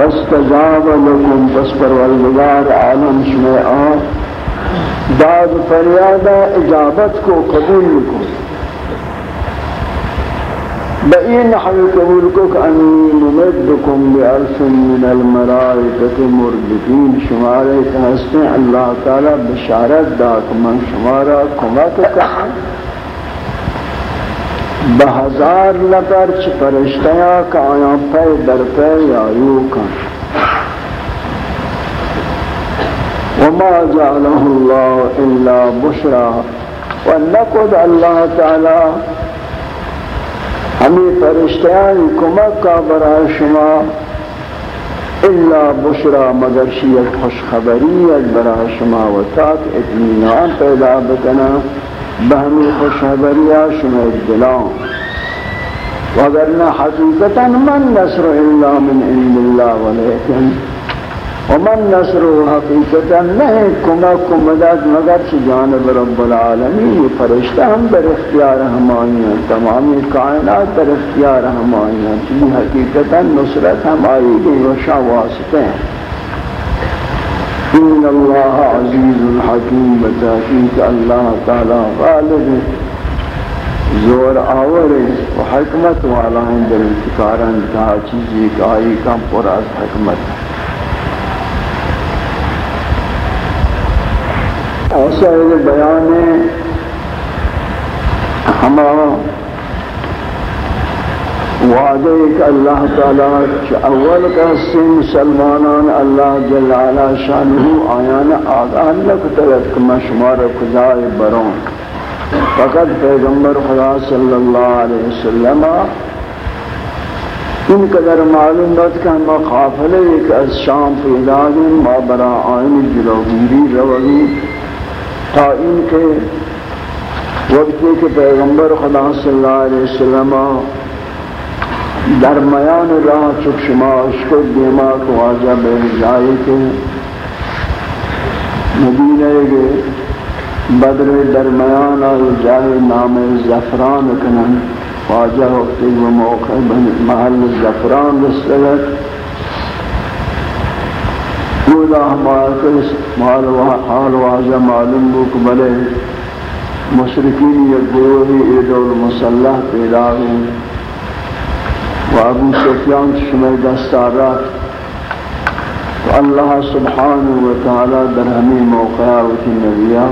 فاستجاب لكم پس پروردگار عالم شما آ داد فریاد اجابت کو قبول کو بئین حل قبول کو کہ انی ممدکم بعرف من الملائکت مردفین شمارے کہ تحسن اللہ تعالی بشارت دا کہ من شمارا کمک کریں بہزار لپر چھ پرشتیا کہ آیا پہ در پہ یایو کن۔ وما جعله الله الا بشرا۔ ونقد الله تعالی ہمیں فرشتیان کمک کا برای شما۔ الا بشرا مگر شیعت خوشخبریت برای شما و تاک اطمینان پیدا بکنا۔ بہمی خوشخبریہ شما دلان۔ وگرنا حقیقتا من نصر الا من عند اللہ ولیکن ومن نصر حقیقتا نہیں کمک کو مدد، مگر چی جانب رب العالمین یہ فرشتہ ہم در اختیار ہمائی ہیں، تمامی کائنات در اختیار ہمائی ہیں۔ چی حقیقتا نصرت ہم آئی گئی وشا واسطے ہیں۔ ان اللہ عزیز الحکیم بتحقیق اللہ تعالی غالب. زور آور و حکمت والا ہیں در انتکارا انتہا چیزی کا آئی، کم پر از حکمت. ہے ایسا ہے بیان ہمارا وعدے کہ اللہ تعالی اول کا سن مسلمانان اللہ جل علا شانہ آیان آگان لکترت کما شمار خدای برون. فقط پیغمبر خدا صلی اللہ علیہ وسلم ان قدر معلوم بات کہ ہم قافلے ایک از شام پیدا دیں ما برا آئین جلوگیری روگی تا این کہ وقتی کہ پیغمبر خدا صلی اللہ علیہ وسلم درمیان راہ چک شما اشکر دیما کو واجہ بے جائے کے مدینہ کے بدر درمیان اور جائے نام زفران کنن واجہ وقتی و موقع محل زفران رسلت مولا ہمارا مال حال واضح معلوم بک بلے مشرقین یا گروہی عید المسلح پیدا ہوئے ابو سفیان شمع دستارات تو اللہ سبحانہ و تعالی در ہمیں موقع ہوتی نبیہ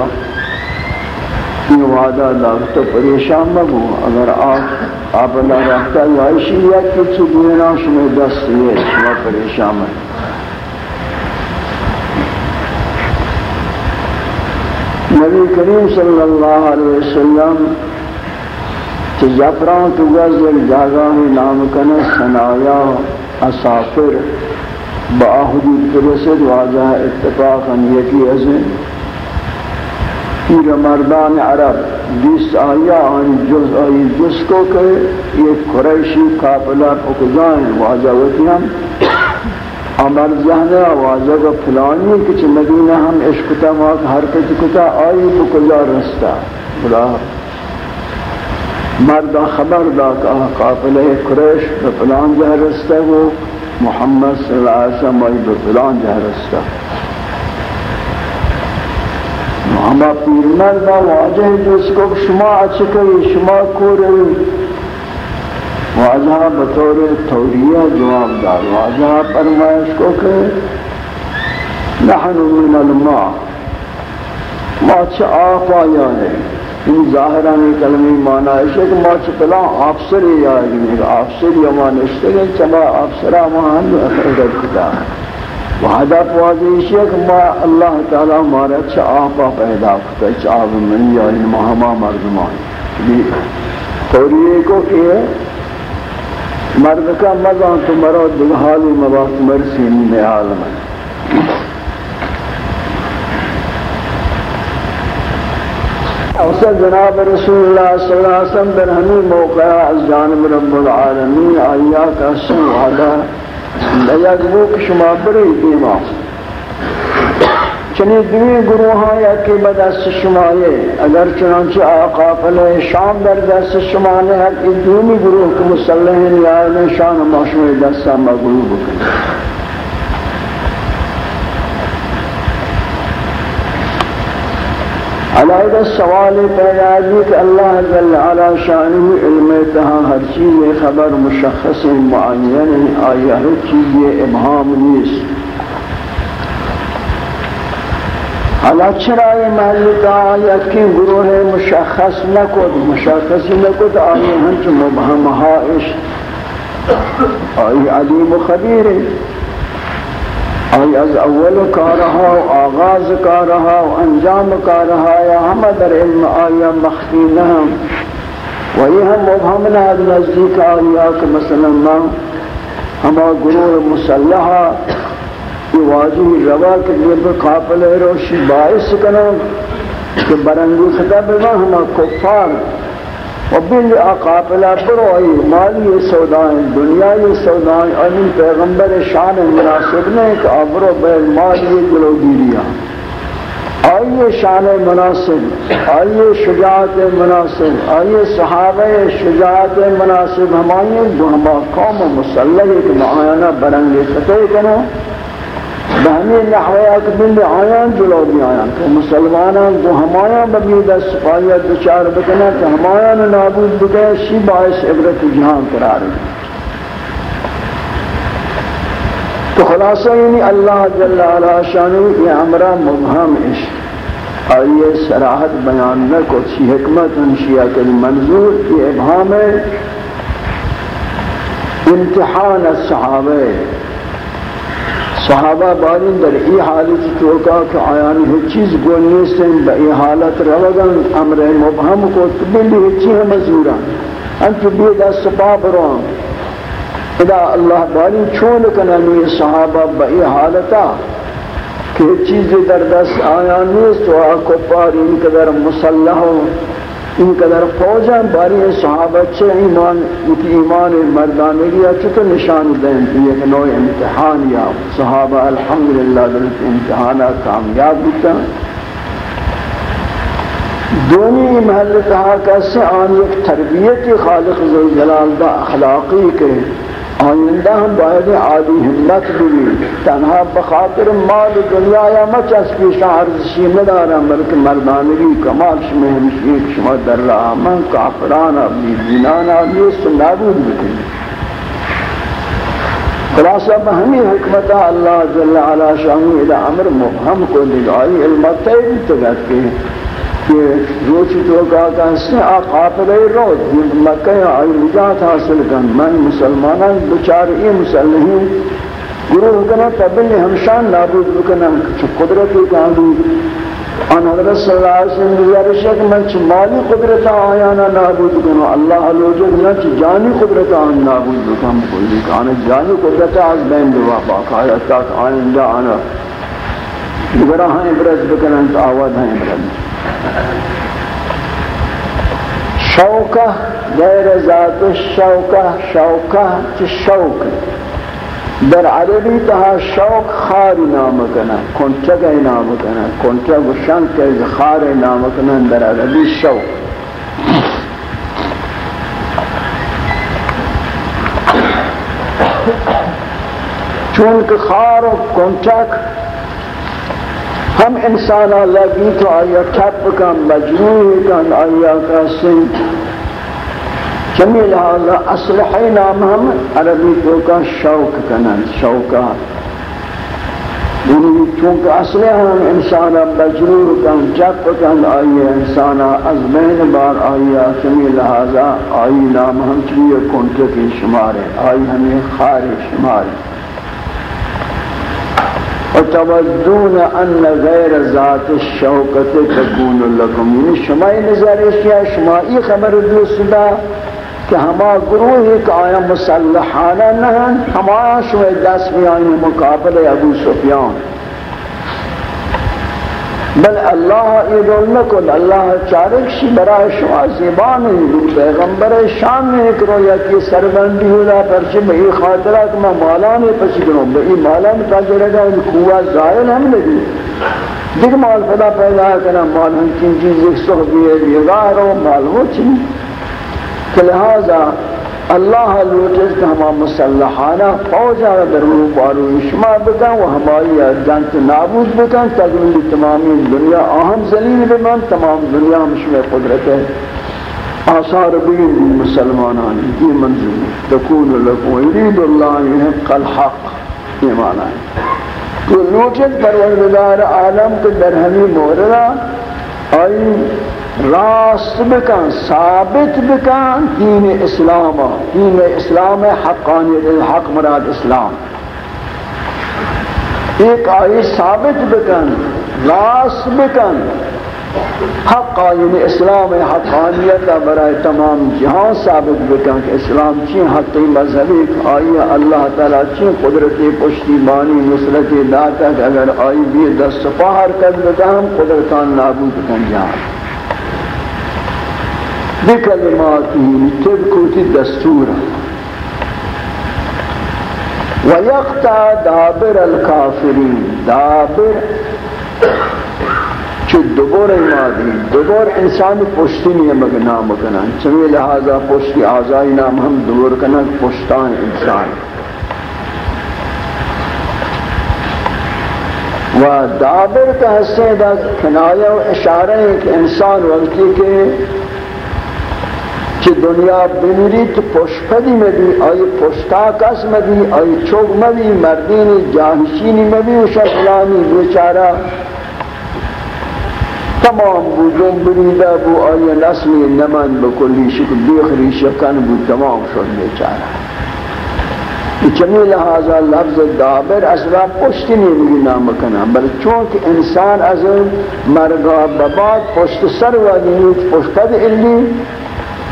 یہ وعدہ داکتا پریشان مگو اگر آپ آپ اللہ رکھتا ہے عائشی یا کچھ دینا شمع دست یہ شمع پریشان مگو نبی کریم صلی اللہ علیہ وسلم کہ جفران تو گز ایک جاگہ نام کنے سنایا اسافر با حدود پرسد واضح اتفاقا یکی ازن پیر مردان عرب بیس آیا آن جز آئی جس کو کہ یہ قریشی قابلہ پکزائیں واضح ہوتی ہم۔ عمر جہنے آوازہ کا پلانی کچھ مدینہ ہم عشقتا موت حرکت کتا آئی بکلا رستا بلا مردہ خبر دا کہ قافلہ قریش بپلان جہ رستا وہ محمد صلی اللہ علیہ وسلم آئی بپلان جہ رستا ہما پیر مردہ واجہ جس کو شما اچکئی شما کوری واجہ بطور توریہ جواب دار واجہ فرمائش کو کہ نحن من الماء۔ ما چھ آفا یا ہے ان ظاہرانی کلمی معنی ہے کہ ما چھ پلا آفسر یا ہے آفسر یا معنی ہے چما آفسرہ مہن اخرجت کتا ہے۔ وحدہ واضح ہے کہ ما اللہ تعالی ہمارا چھ آفا پیدا کتا چھ آب من یا ان مہما مردمان۔ جی، توریہ کو کہ مرد کا مزہ تو مرو دل مباس مرسی میں عالم ہے۔ اوسط جناب رسول اللہ صلی اللہ علیہ وسلم در ہمیں موقع از جانب رب العالمین آیا کا سن وعدہ لیک وہ کشما بری دیمان چنی دوی گروہ یا کہ بدست شمائے اگر چنانچہ آقا فلے شام در دست شمانے ہے کہ دومی گروہ کے مسلحین یا شان ماشوی دستا مغلوب کریں علیہ سوال پیدا دی کہ اللہ جل علا شانہ علم تہا ہر چیز خبر مشخص معین آیا ہر چیز ابہام نیست۔ حالا چرا یہ محل آیت کی گروہ مشخص نکد مشخص نکد آئی ہنچ مبہمہا عشق آئی علیم و خبیر ہے۔ آئی از اول کا رہا و آغاز کا رہا و انجام کا رہا یا ہم در علم آیا مخفی نہم و یہ ہم مبہم مبہمنا نزدیک آیا کہ مثلا ما ہما گروہ مسلحہ یہ واجی روا کے لیے قافل روشی باعث کنو کہ برنگی خطب ہما کفار و بل اقافلہ بروئی مالی سودائیں، دنیای سودائیں، امین پیغمبر شان مناسب نے کہ ابرو بیل مالی دلو دیریا آئیے شان مناسب، آئیے شجاعت مناسب، آئیے صحابہ شجاعت مناسب، ہمائیں جو ہما قوم مسلح کہ معاینہ برنگی خطے کنو بہمی نحویات بلی آیان جلو بھی آیان کہ مسلمانان جو ہمایان ببید سپاہیت بچار بکنا کہ ہمایان نابود بکے شی باعث عبرت جہان قرار ہے تو خلاصہ یعنی اللہ جل علا شانو یہ امرہ مبہم عشق۔ آئیے سراحت بیان نہ کو سی حکمت انشیہ کے منظور، یہ ابہام ہے۔ امتحان الصحابہ صحابہ بارین در ای حالت چوکا کہ آیانی ہر چیز گونی سے با ای حالت روگن، امر مبہم کو تبیلی ہر چیز مزورا. انتو بید از سپا بران ادا اللہ بارین چون کننی صحابہ با ای حالتا کہ چیز در دست آیانی است و آکو پاری ان قدر مسلح این قدر فوجا باری صحابہ چه ایمان اتی ایمان مردانگی چطور نشان دیں یہ نوع امتحان یا صحابہ الحمدللہ دلت امتحانہ کامیاب بتا دونی محل تحاکہ سے آن ایک تربیتی خالق جلال دا اخلاقی کے آئندہ ہم باید عادی ہمت بھی تنہا بخاطر مال دنیا یا مچس کی شعرزشی مدارا بلکہ مردانگی کمال شمہ ہمشیق شما در رہا من کافران ابنی دینان آبی اس ابنی سنابود بکن۔ خلاصہ بہمی حکمتہ اللہ جل علا شاہی الى عمر مبہم کو دلائی علمت تیب تگت کے کہ روچ تو کہا کا کہتے ہیں قافلہ روت مکہ آئی نجات حاصل کن۔ من مسلمانان بچار ای مسلمین گروہ کنا تبلی ہمشان نابود بکنا قدرتی کہاں ان حضرت صلی اللہ علیہ وسلم گزارش ہے کہ میں چھ مالی قدرت آیانا نابود کنو اللہ لوجد میں چھ جانی قدرت آن نابود بکن۔ بکلی کہ آنے جانی قدرت آز بین دوا باقا ہے تاک آئندہ آنا۔ دیگر ہاں عبرت بکنن تو آواد ہاں عبرت۔ شوکہ، غیر ذات الشوکہ، شوکہ چی شوک در عربی تہا شوک خاری نام کنا کنچگ نام کنا کنچگ و شنک خار نام کنا، در عربی شوک۔ چونکہ خار و کنچک ہم انسان لگی تو آیا کپ کا مجموعی کن آیا کا سن چمی لہذا اصلحی نام ہم عربی تو کا شوق کنن شوقا یعنی چونکہ اصلح ہم انسان مجرور کن جپ کن آیا انسان از بین بار آیا. چمی لہذا آئی نام ہم چلیے کنٹکی شمارے آئی ہمیں خار شمارے. وتودون ان غیر ذات الشوکت تکون لکم یعنی شما یہ نظر اشیاء یہ خبر دوستا کہ ہما گروہ ایک آیا مسلحانہ نہن ہما شما دست میں آئی مقابل ابو سفیان. بل اللہ ایدول نکل اللہ چارک شی برای شما زیبان دو پیغمبر شام میں ایک رویا کی سربندی ہونا پرچہ بئی خاطرہ کہ میں مالانے پسی کروں بئی مالانے پسی رہا ان قوات ظاہر ہم لگی دیکھ مال فدا پیدا کرنا مال ہم چین چیز ایک صحبی ہے، یہ بیگار ہو مال ہو چین۔ کہ لہذا اللہ لوٹس کہ ہما مسلحانہ فوجا در رو بارو شما بکن و ہماری جنت نابود بکن تقلیل تمامی دنیا اہم ذلیل بمن تمام دنیا ہمشمع قدرت ہے آثار بگن دی مسلمانانی یہ منظور تکون لکم یرید اللہ یحق الحق یہ معنی ہے تو لوٹس پروردگار عالم کے در ہمی موردہ آئی راست بکن، ثابت بکن دین اسلام دین اسلام حقانیت الحق مراد اسلام. ایک آئی ثابت بکن، راست بکن. حق یعنی اسلام، حقانیت برای تمام جہاں ثابت بکن کہ اسلام چین حقی مذہبی آئی اللہ تعالی چین قدرت پشتی بانی نصرت داتا کہ اگر آئی بھی دست پاہر کر بکن قدرتان نابود بکن جہاں بکلماتی تبکوتی دستورا ویقتا دابر الكافرین دابر چو دوبار مادی دوبار انسانی پشتی نہیں ہے مگر نام کنن چمی لہذا پشتی آزائی نام ہم دور کنن پشتان انسان۔ و دابر کا حصے دا کنایہ و اشارہ ہے کہ انسان وقتی کے که دنیا بمیری تو پشپدی مدی آی پشتاک اس مدی آی چوب مدی مردین جاہشینی مدی و شکلانی بیچارہ تمام بودن بریده بو آی نسل نمان بکلی شکل بیخری شکن بو تمام شد بیچاره چمی لحاظا لفظ دابر از را پشتی نمیگی نام کنم بل چون انسان از مرگا بباد پشت سر و دینیت پشتد اللی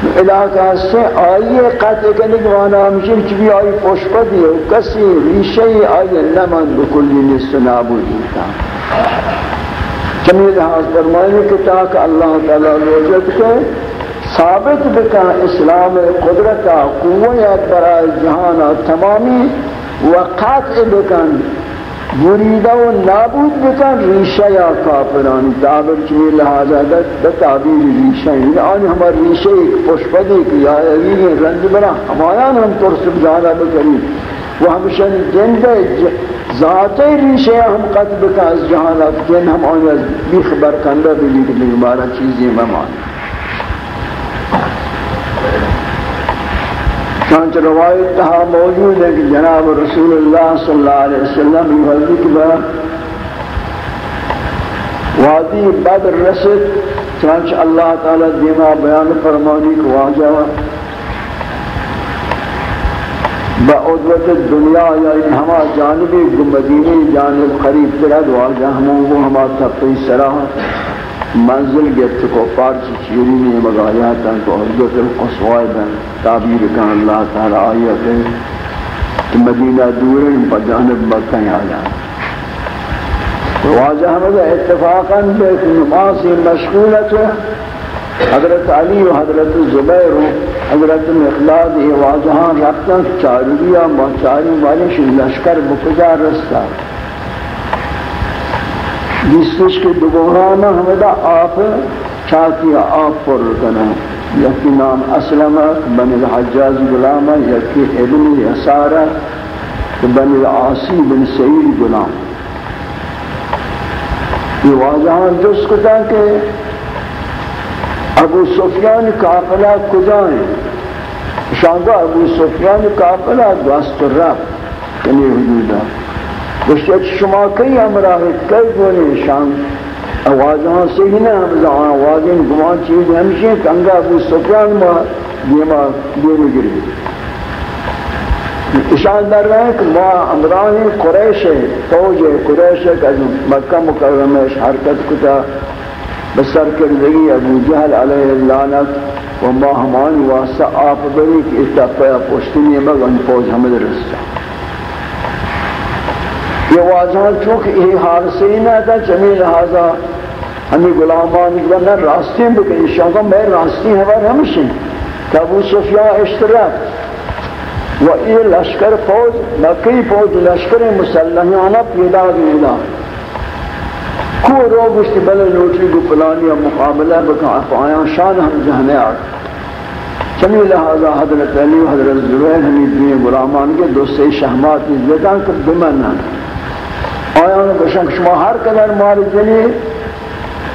علاقہ سے آئیے قطع کرنے کے معنی ہمشن چبی آئی پوشپدی ہو کسی ریشہی آئی نمان بکلی نست نابودی کا چمی لحاظ فرمائنے کہ تاکہ اللہ تعالیٰ لوجد کے ثابت بکا اسلام قدرتا قویت برای جہانا تمامی و قطع بکن بریدہ و نابود بکن ریشہ یا کافران تعبیر چمی لہذا دا تعبیر ریشہ یعنی آنی ہمار ریشہ ایک پشپدی کی یا ایوی رنج بنا۔ ہمایان ہم ترسب جانا بکنی وہ ہمشن جن دے ذات ریشہ ہم قد بکن۔ از جہانت جن ہم آنی بیخ برکندہ بلی کہ بارا چیزیں ممانی چانچہ روایت تہا موجود ہے کہ جناب رسول اللہ صلی اللہ علیہ وسلم یہ ذکر وادی بدر رسد چانچہ اللہ تعالی دیما بیان فرمانی کو واجہ بعدوت الدنیا یا ہما جانبی مدینی جانب قریب ترد واجہ ہموں کو ہما تفتی سراہ منزل گفت کو پارچ چیری نے کو حضرت القصوائے تعبیر کہا اللہ تعالی آیت ہے کہ مدینہ دور ہے بجانب مکہ آیا۔ واضح ہمیں اتفاقا بے نماز مشغولت حضرت علی و حضرت زبیر و حضرت مخلاد یہ واضحان رفتن چارویا با چاری والی شن لشکر بکجا رستا جس کے دوبارانا ہمیں آپ چاہتی آپ پر رکنا یکی نام اسلم بن الحجاز غلام یکی ابن یسارہ بن العاصی بن سعید غلام۔ یہ واضحان جس کتا کہ ابو سفیان قافلہ کجائیں شاندہ ابو سفیان قافلہ دوست رب یعنی حدودہ گوشت شما کئی امراہ کئی گونے شام آوازاں سے ہی نہ ہم آوازیں گمان چیز ہمشہ کنگا ابو سفیان ما دیما دینے گری اشان در رہے کہ ما امراہ قریش ہے فوج ہے قریش ہے کہ مکہ مکرمہ حرکت کتا، بسر کردگی ابو جہل علیہ اللعنت و ما ہمانی واسطہ آپ بری کہ اتفاق پوشتنی مگن فوج حمد رستا یہ واضح چونکہ یہ حادثے ہی نہ تھا چمی لہذا ہمیں غلامان کی نہ راستے بکنی شاہدہ میں راستے ہمار ہمشہ کہ ابو صفیہ اشتراک و یہ لشکر فوج، مکی فوج، لشکر مسلحانہ پیدا دینا کو رو گشتی بلے لوٹی کو پلانی مقابلہ بکن افعایان شان ہم جہنے آگا چمی لہذا حضرت علی و حضرت زبیر ہمیں دوئے غلامان کے دو سے شہمات نزدان کر بمنا آیا انہوں شما ہر قدر مال جنی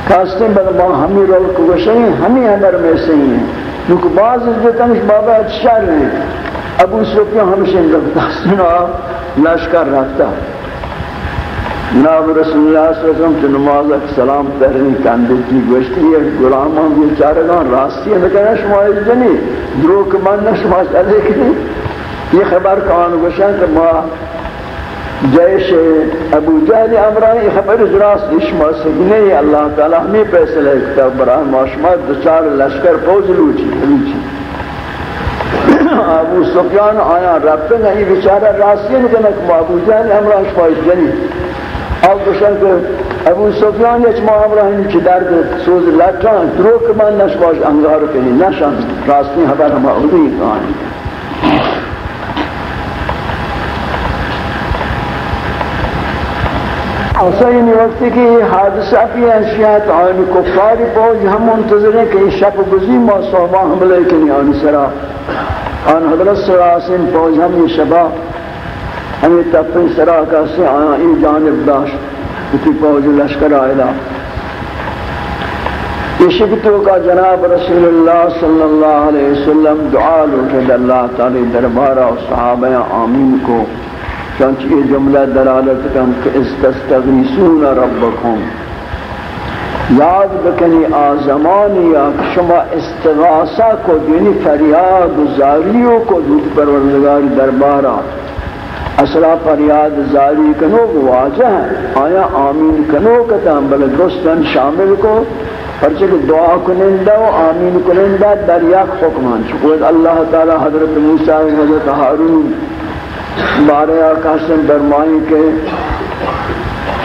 کاستے بل ما ہمیں رول کو گشنی ہمیں ہمر میں سے ہیں۔ کیونکہ بعض عزتنش بابا اچھا رہے ابو سفیان ہمشہ رکھتا سنا لشکر رکھتا۔ جناب رسول اللہ صلی اللہ علیہ وسلم تو نماز سلام پہرنی کاندے کی گوشتی ہے غلامان یہ چارگان راستی ہے۔ نکہنا شما جنی، دروک من شما چلے کی یہ خبر کان گوشن کہ ما جیش ابو جہل امرانی خبر زراس اشما سگنے اللہ تعالی ہمیں فیصلہ اکتاب براہ معاشمہ دچار لشکر پوز لوچی ابو سفیان آیا ربن ہی بیچارہ راستی نکنک ما ابو جہل امرانی شفائی جنی آب دوشن کہ ابو سفیان یک ما همراهیم که درد سوز لطان دروک من نشواش انگار کنی نشان. راستی حبر ما اونی کنی اصلا این وقتی که حادثہ کی انشیات آن کفاری پوج ہم منتظر ہیں کہ شب گزی ما صحبہ حملے کنی آن سرا. آن حضرت سراسین پوج ہم یہ شبہ ہمیں تپن سرا کا سے آیا، این جانب داشت، اتی پوج لشکر آئلہ یہ شکتوں کا جناب رسول اللہ صلی اللہ علیہ وسلم دعا لوٹد اللہ تعالی دربارہ و صحابہ آمین کو چونچہ یہ جملہ دلالت کم کہ استستغیثون ربکم۔ یاد بکنی آزمانی یا شما استغاثہ کو دینی فریاد و زاریوں کو دود پروردگار دربارہ۔ اصلا فریاد زاری کنو واجہ ہے۔ آیا آمین کنو کتا بل درستن شامل کو۔ پرچہ دعا کنندہ و آمین کنندہ در یک حکمان چکوید اللہ تعالی حضرت موسیٰ و حضرت حارون۔ بارے آقاسم برمائی کے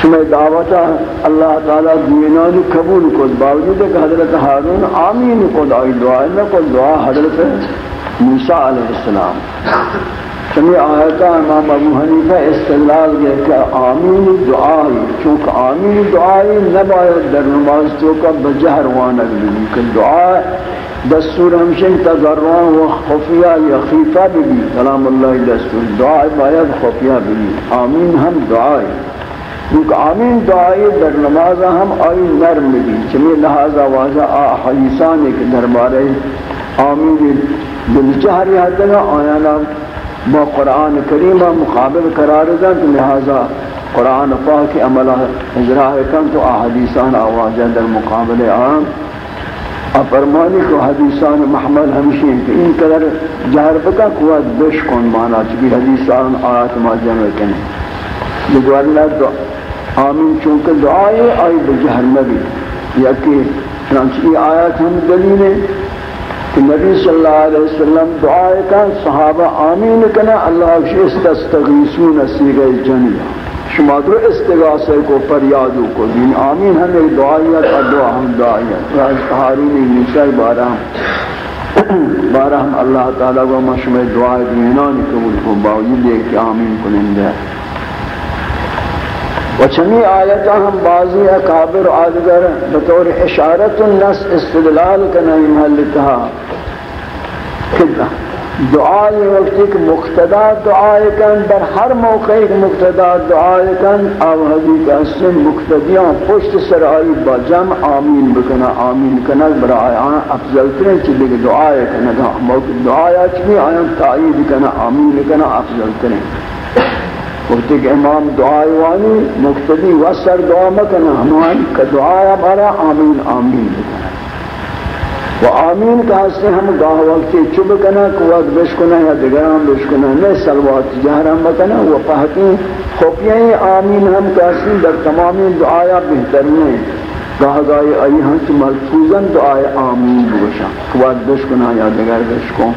شمع دعوتا اللہ تعالیٰ دینان قبول کو باوجود کہ حضرت حارون آمین کو دعائی دعا نہ کو دعا حضرت موسیٰ علیہ السلام۔ سمی آیتا امام ابو حنیفہ استدلال گئے کہ آمین دعائی، چونکہ آمین دعائی نباید در نماز تو کا بجہر وانک بھی کہ دعا دستور ہمشن تضرعان و خفیہ یا خیفہ بھی کلام اللہ دستور دعائی باید خفیہ بھی آمین ہم دعائی۔ کیونکہ آمین دعائی در نماز ہم آئی نرم بھی چمی لہذا واضح آحیسان ایک دربارے آمین دلچہری حدنا آیانا با قرآن کریم مقابل قرار دن تو لہذا قرآن پاک عملہ اجراء کن تو احادیثان آوازہ در مقابل عام. اپرمانی کو حدیثان محمل ہمشین کہ ان قدر جہر بکا قوت بش کن مانا چکی حدیثان آیات ما جمع کنے اللہ دعا، آمین، چونکہ دعائے آئی بجہر نبی. یا کہ چنانچہ یہ آیات ہم دلیل ہیں کہ نبی صلی اللہ علیہ وسلم دعائے کا صحابہ آمین کنا اللہ کی استغیثون سیغہ جنیہ شما در استغاثے کو پریادو کو دین۔ آمین ہم ایک دعائیت اور دعا ہم دعائیت راج حارونی نیچائی بارہ بارہ ہم اللہ تعالیٰ کو مشمع دعائے دینانی قبول کو باوجود ایک کہ آمین کنندہ و چمی آیتا ہم بعضی اکابر آدگر بطور اشارت النس استدلال کا نہیں محل کہا دعائے وقت ایک مقتدا دعائے کن، در ہر موقع ایک مقتدا دعائے کن۔ او حدیث اسم مقتدیاں پشت سرائی با جمع آمین بکنا، آمین کنا برای آن افضل ترین چی دیکھ دعائے کنا موقع دعائے چمی آیاں تائید کنا، آمین کنا افضل ترین۔ وقت کہ امام دعائے وانی مقتدی وسر دعا مکنا ہمانی کا دعائے بارا آمین آمین. و آمین کا سے ہم گاہ وقتی چب کنا، قوت بشکنا یا دگران بشکنا نہیں سلوات جہرم بکنا و پہتی خوپیاں آمین ہم کہتے در تمامی دعایا بہترین ہیں گاہ گاہی آئی ہم چی ملفوظاً دعائے آمین بگشا قوت بشکنا یا دگر بشکوں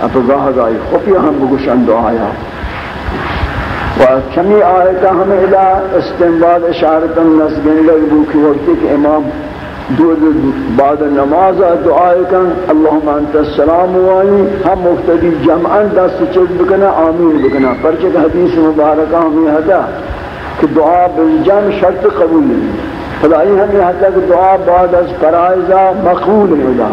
اپا گاہ گاہی خوپیاں ہم بگشن دعایا. و چمی آیتا ہمیں الہ استنباد اشارتا نسگن لگ بوکی وقتی کہ امام دو بعد نماز دعائے کن اللہم انت السلام وائی ہم مفتدی جمعن دست چیز بکنا، آمین بکنا۔ پرچک حدیث مبارکہ ہمیں حتا کہ دعا بالجم شرط قبول نہیں خدای ہمیں حتا کہ دعا بعد از فرائضہ مقبول ہوگا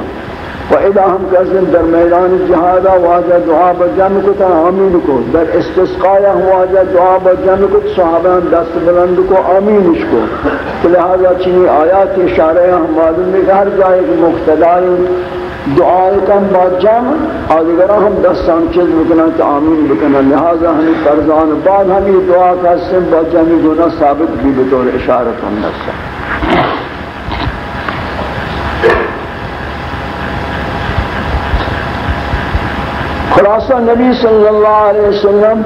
و اذا ہم کہتے در میدان جہادا واجہ دعا بجمع کو تا آمین کو در استسقایا ہم واجہ دعا بجمع کو صحابان دست بلند کو، آمین کو۔ لہذا چنی آیات اشارہ ہم معلوم میں ہر جائے کہ مقتدائی دعائے کم با جمع آدھگرہ ہم دستان چیز بکنا تو آمین بکنا۔ لہذا ہمیں فرزان بعد ہمیں دعا کا سن با جمع گناہ ثابت بھی بطور اشارت ہم نفسا خلاصہ نبی صلی اللہ علیہ وسلم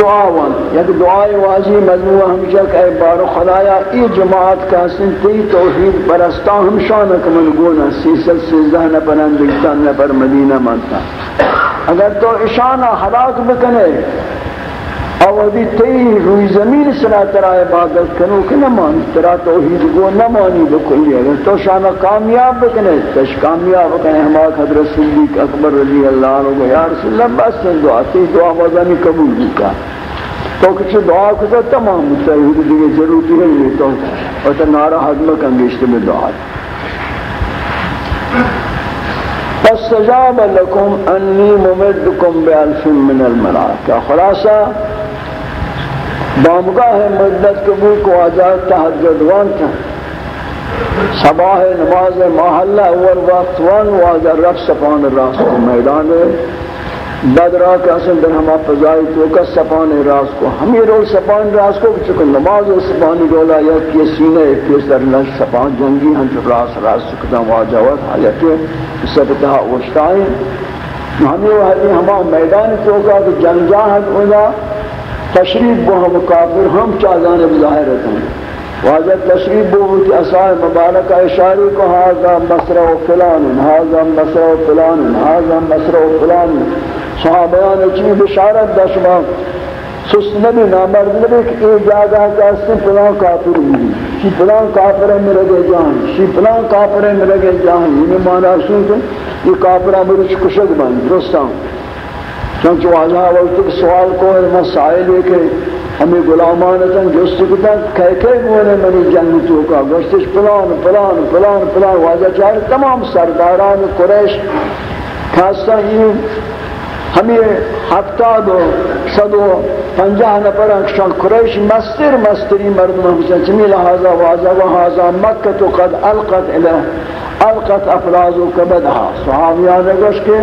دعا وان یک یعنی دعای واضی مضموع ہمشہ کہ اے بارو خدایا ای جماعت کا سن تی توحید پرستا ہمشان کمن گونا، سیسل سیزدہ نپرن دکتان نپر مدینہ مانتا۔ اگر تو اشانہ حلاق بکنے آوازی تی روی زمین سنا ترا عبادت کنو کہ نمانی، ترا توحید گو نمانی بکلی اگر تو شانہ کامیاب بکنے، تش کامیاب بکنے۔ ہمارا حضرت صدیق اکبر رضی اللہ عنہ کو یا رسول اللہ، بس سن دعا تی دعا وزانی قبول بکا تو کچھ دعا کتا، تمام توحید دیگه ضرورتی ہے یہ تو اور نارا حضمک انگیشت میں دعا۔ فاستجاب لكم اني ممدكم بالف من الملائكه خلاصہ بامگاہ مدت قبول کو آزاد تحجد وان تھا۔ صباح نماز محلہ اول وقت وان واضح رف سپان راس کو میدان بدرا کے اصل در ہما فضائی تو کا سپان راس کو ہم رول سپان راس کو چکہ نماز و سپانی رولا یا کی سینہ ایک کیس در لش سپان جنگی ہم جو راس راس سکتا واجہ وقت حالتی سبتہ اوشتائیں۔ ہمیں وہ حدی ہما میدان تو کا جنگ جاہد اولا تشریف بو ہم کافر ہم چاہدان بظاہر ہیں۔ واجہ تشریف بو ہوتی اصحاب مبارکہ اشاری کو حاضر مصر و فلان حاضر مصر و فلان حاضر مصر و فلان۔ صحابیان اچھی بشارت دشما سست نبی نامرد نبی کہ ایک جاگہ کا اسم فلان کافر ملی شی فلان کافر ہے میرے گئے جان شی فلان کافر ہے میرے گئے جان یہ معنی سنتے یہ کافر ہے میرے کشک بند درستان چونکہ واضح وقت سوال کو مسائل ہے کہ ہمیں غلامانتاں جست کتا کہہ کہہ گونے منی جنگ تو کا گشتش پلان پلان پلان پلان واضح چاہے تمام سرداران قریش خاصا یہ ہمیں ہفتہ دو صد و پنجہ نفر اکشان قریش مستر مستری مردم ہمسن چمی لہذا واضح و حاضا مکہ تو قد القت الہ، القت افرازو کبدہا صحابیان گوش کے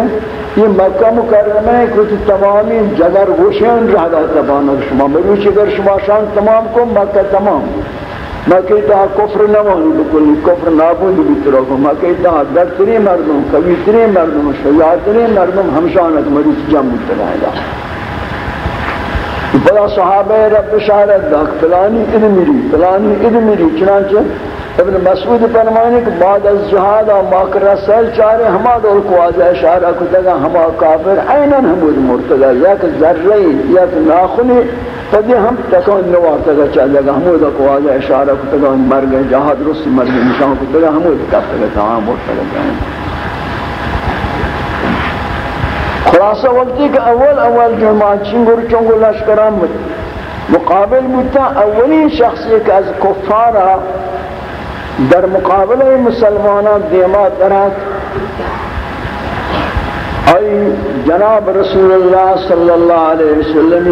یہ مکہ مکرمہ ہے کہ تمامی جگر گوشیان رہ دا تبانا شما مروچ اگر شما شان تمام کو مکہ تمام۔ مکہ تا کفر نہ نمانی بکلی کفر نابود بھی بیترا کو مکہ تا درتری مردم کبیتری مردم شیعاتری مردم ہمشانت مروچ جمع تلائے دا بلا صحابہ رب شارت دا فلانی ادمیری فلانی ادمیری چنانچہ ابن مسعود فرمانے کہ بعد از جہاد و ماکر رسل چارے، ہما دول کو واضح اشارہ کو دگا ہما کافر اینن حمود مرتدہ یک ذرہی یک ناخنی فدی ہم تکون نوارتا گا چاہ دگا حمود کو واضح اشارہ کو دگا مر گئے، جہاد رسی مر گئے، نشان کو دگا حمود کافتا گا تمام مرتدہ گا خلاصہ وقتی کہ اول اول جمعہ چنگر چنگر لشکران مقابل بودتا اولین شخصی کہ از کفارہ در مقابلہ مسلمانان دیمات درات۔ ای جناب رسول اللہ صلی اللہ علیہ وسلم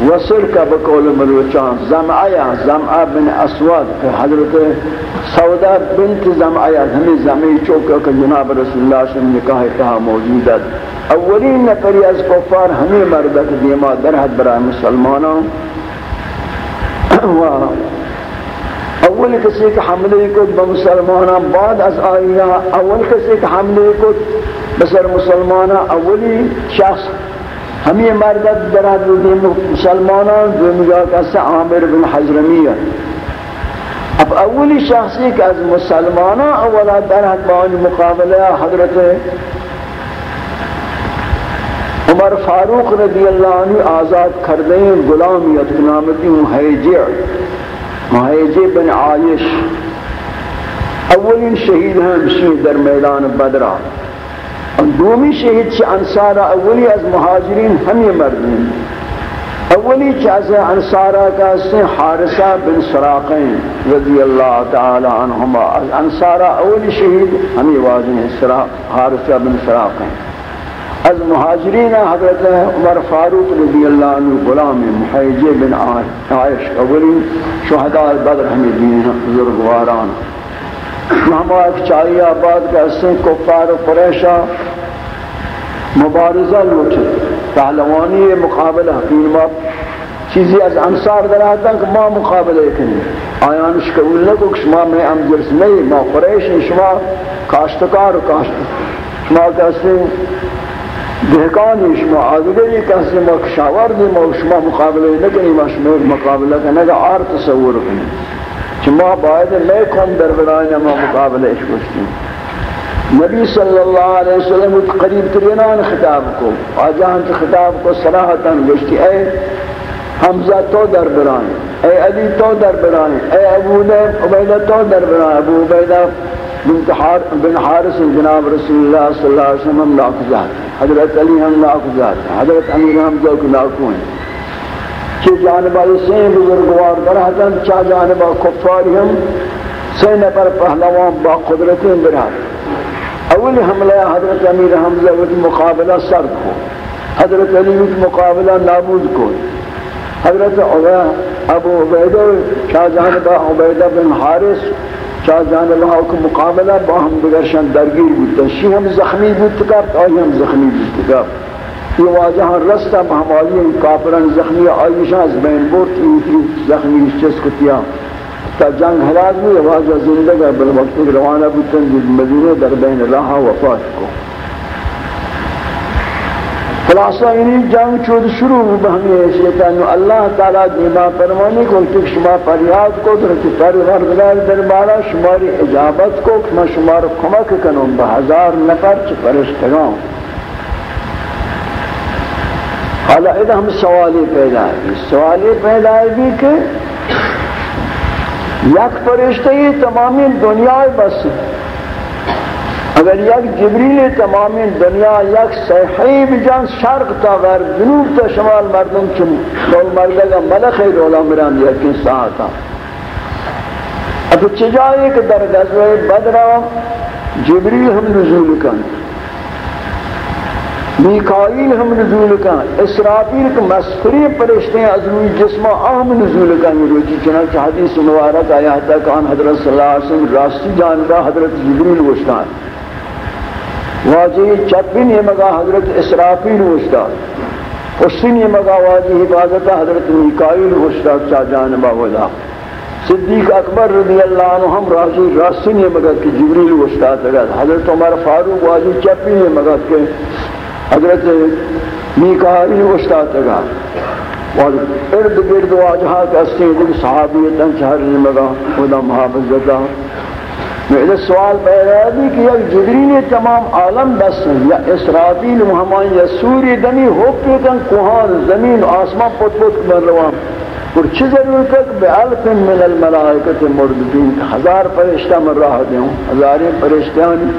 وصل کا بقول مروچان زمعیہ زمعہ بن اسود کہ حضرت سودا بنت زمعیہ ہمیں زمعی چوکا کہ جناب رسول اللہ صلی اللہ علیہ وسلم نکاہ کہا موجودت اولین نفری از کفار ہمیں مردک دیمات درہت برای مسلمانان. و اول کسی کہ حملے کو بمسلمانان بعد از آئیہ اول کسی کہ حملے کو بسر مسلمانان، اولی شخص ہمیں مردد درد دی مسلمانان دو مجا کسا عامر بن حضرمیہ اب اولی شخصی کہ از مسلمانان اولا درد بانی مقابلہ حضرت عمر فاروق رضی اللہ عنہ آزاد کردیں غلامیت نامتی ہوں حیجع۔ مہیجی بن عائش اولین شہید ہیں بشی در میدان بدرہ دومی شہید چھ انصار اولی از مہاجرین ہمی مرد ہیں۔ اولی چیز انصارہ کا سے حارثہ بن سراقین رضی اللہ تعالی عنہما انصارہ اولی شہید ہمیں واضح ہیں حارثہ بن سراقین۔ از مہاجرین حضرت عمر فاروق رضی اللہ عنہ غلام محیجی بن عائش اولی، شہداء بدر ہمیں دین، بزرگواران۔ ہمارا ایک چاہیے آباد کا سے کفار و پریشہ مبارزہ لوٹے۔ پہلوانی مقابلہ حقیم ما چیزی از انصار در آتا کہ ما مقابلہ کنی آیان شکول نکو کہ شما میں امجرس نہیں، ما قریش شما کاشتکار و کاشت شما کہتے دہکانی شما آدگری کہتے ما کشاور دی ما شما مقابلہ نکنی ما شما مقابلہ کنی آر تصور کنی چما باید میں کم در برائن ما مقابلہ اشکوشتی نبی صلی اللہ علیہ وسلم قریب ترینان خطاب کو آجان کے خطاب کو صراحتاً گشتی اے حمزہ تو در برائیں اے علی تو در برائیں اے ابو عبیدہ تو در برائیں ابو عبیدہ بن حارس جناب رسول اللہ صلی اللہ علیہ وسلم لاکزات حضرت علی ہم لاکزات حضرت امیر حمزہ کو لاکو ہیں۔ چی جانبہ سے بزرگوار درہتاً چا جانبہ کفاری ہم۔ سے نفر پہلوان با قدرتیں برہتاً اول حملہ حضرت امیر حمزہ وقت مقابلہ سرد کو۔ حضرت علی وقت مقابلہ نابود کو۔ حضرت ابو عبیدہ شاہ جانبہ عبیدہ بن حارس شاہ جانبہ کو مقابلہ باہم بگرشن درگیر بودتا شی ہم زخمی بودتا کب آئی ہم زخمی بودتا کب یہ واجہ رستہ بہمالی کافران زخمی آئیشہ از بین بورت ایتی زخمی چس کتیا تا جنگ ہلاک بھی واجہ زندگا بل وقت روانہ بتن جس مدینہ در بین راہ وفات کو۔ خلاصہ، انہی جنگ چود شروع بہمی حیثیتا انو اللہ تعالیٰ دیما فرمانی کو کہ شما پریاد کو، در کہ پروردگار دربارہ شماری اجابت کو کہ میں شمار کمک کنوں بہزار نفر چھ پرشتگاں حالا ادھا ہم سوالی پیدا ہے سوالی پیدا ہے کہ یک فرشتہی تمامی دنیا بس اگر یک جبریل تمامی دنیا یک صحیح بجان شرق تا غرب جنوب تا شمال مردم چم دول مردگا ملخ دولا مران یکن ساعتا اب چجائے کہ در غزوہ بدرہ جبریل ہم نزول کن۔ میکائیل ہم نزول کا اسرافیل کا مسفری پرشتے ہیں از روی جسم اہم نزول کا یہ روچی، چنانچہ حدیث مبارک آیا تھا کہ آن حضرت صلی اللہ علیہ وسلم راستی جانبہ حضرت جبریل وشتان واجی چپن یہ مگا حضرت اسرافیل وشتان حسن یہ مگا واجی حفاظت حضرت میکائیل وشتان چا جانبہ ودا۔ صدیق اکبر رضی اللہ عنہ ہم راجی راستین یہ مگا کہ جبریل وشتان حضرت عمر فاروق واجی چپن یہ مگا کہ حضرت میکاری استاد گا اور ارد گرد واجہا کے استے صحابیتاں چہر مگا، خدا محافظ محافظتا میرے سوال پیدا ہے کہ یک جبرین تمام عالم بس یا اسرافیل محمد یا سوری دنی ہوکتے کن کوہان، زمین آسمان پت پت بن روان۔ اور چھ ضرورت ہے کہ بے الف من الملائکت مرددین، ہزار فرشتہ من راہ دیں ہزاریں فرشتیان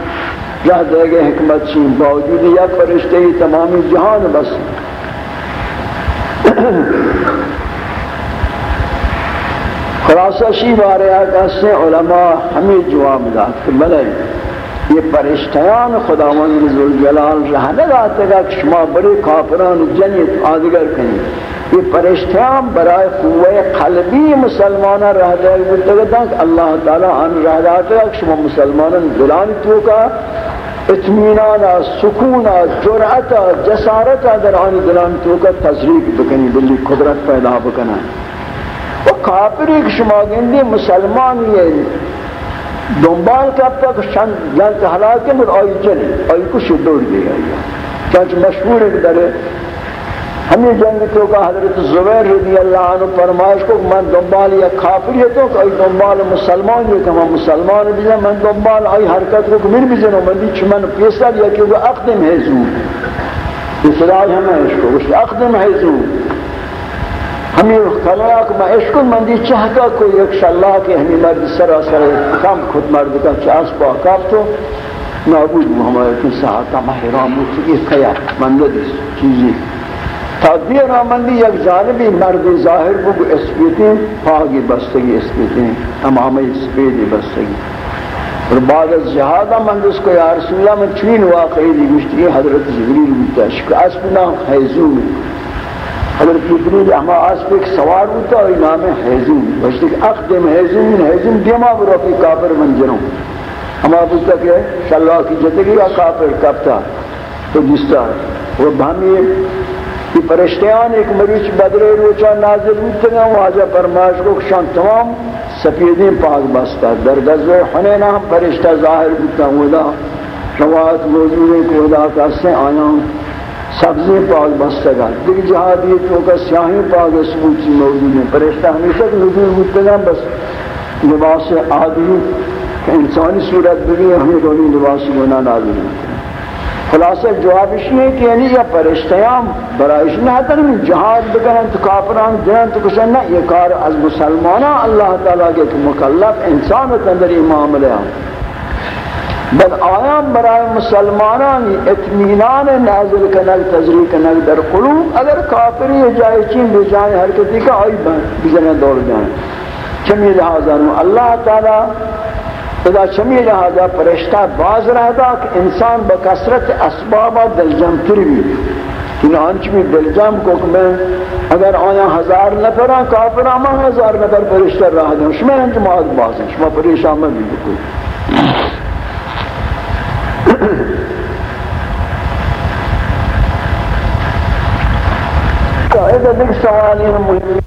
جہ دے گئے حکمت چین باوجود یا فرشتے ہی تمامی جہان بس۔ خلاصہ شی بارے آگا سے علماء ہمیں جواب دا کہ بلے۔ یہ پرشتیان خداوند ذوالجلال رہ نہ آتے گا کہ شما بڑے کافران جنیت آدگر کنی۔ یہ پرشتیان برائے قوہ قلبی مسلمانہ رہ دے گا۔ کہ اللہ تعالی ان رہ داتے گا کہ شما مسلمانان دلان تو کا۔ اطمینانا سکونا جرعتا جسارتا در آنی دلان تو کا تذریق بکنی بلی قدرت پیدا بکنا و کافر ایک شما گندی مسلمان یہ دنبال کب تک شند جنت حلاکے مر آئی چلی، آئی کچھ دور دے گئی چانچہ مشہور ایک در ہمیں جنگ تو کا حضرت زبیر رضی اللہ عنہ فرمائش کو من دنبال یا کافریتوں کہ دنبال مسلمان یہ کہ میں مسلمان بھی من دنبال آئی حرکت کو من بھی جنوں، من دی چمن پیسر یا کہ وہ اقدم ہے زور۔ اسراج ہمیں عشق اس اقدم ہے زور۔ ہمیں کلیا کہ میں عشق من دی چاہتا کو یک شاللہ کہ ہمیں مرد سرا سراسر کم خود مرد کا چاس پا کاب تو نابود محمد کی ساعتا محرام مجھے کیا من دی چیزی تا دیر آمندی یک جانبی مرد ظاہر بگو اسپیتیں پاگی بستگی اسپیتیں امامی سپیدی بستگی۔ اور بعد از جہادا من اس کو یا رسول اللہ من چوین واقعی دی گشتی حضرت جبریل بیتا شکر اسپنا حیزون حضرت جبریل احما اسپ ایک سوار ہوتا اور نام حیزون بشتی کہ اقدم حیزون حیزون دیما برو کافر منجروں۔ ہما بولتا کہ شاللہ کی جتگی یا کافر کبتا تو جستا وہ بہمی کہ پرشتیان ایک مریچ بدر روچا نازل ہوتے ہیں واجہ فرمائش کو شان تمام سفیدین پاک بستا در غزوہ حنینہ پرشتہ ظاہر ہوتا ہوں ودا روایت موجود ہے کہ ودا کا سے آیا۔ ہوں سبزی پاک بستا گا دیکھ جہادی تو سیاہی پاک اس سبوچی موجود ہے پرشتہ ہمیشہ نزول ہوتے ہیں بس لباس عادی انسانی صورت بھی ہمیں دونی لباس گناہ نازل ہوتے ہیں خلاصہ جواب اس ہے کہ یعنی یہ پرشتیام برایش نہ تن جہاد بکنن تو کافران جنن تو کشن نہ، یہ کار از مسلمانہ۔ اللہ تعالیٰ کے مکلف انسان کے اندر یہ معاملہ بل آیا برای مسلمانان اطمینان نازل کنگ تذریق کنگ در قلوب اگر کافری جائے چین بے جائے حرکتی کا آئی بزنہ دور جائیں چمی لحاظہ اللہ تعالیٰ اذا چمی لہذا پرشتہ باز رہتا کہ انسان بکثرت اسباب دلجم تر بھی چنانچہ میں دلجم کو کہ میں اگر آیا ہزار نفر کافر آما ہزار نفر پرشتہ رہ دیں شما انجماعت باز ہیں شما پریشان میں بھی لك سواليف مهمة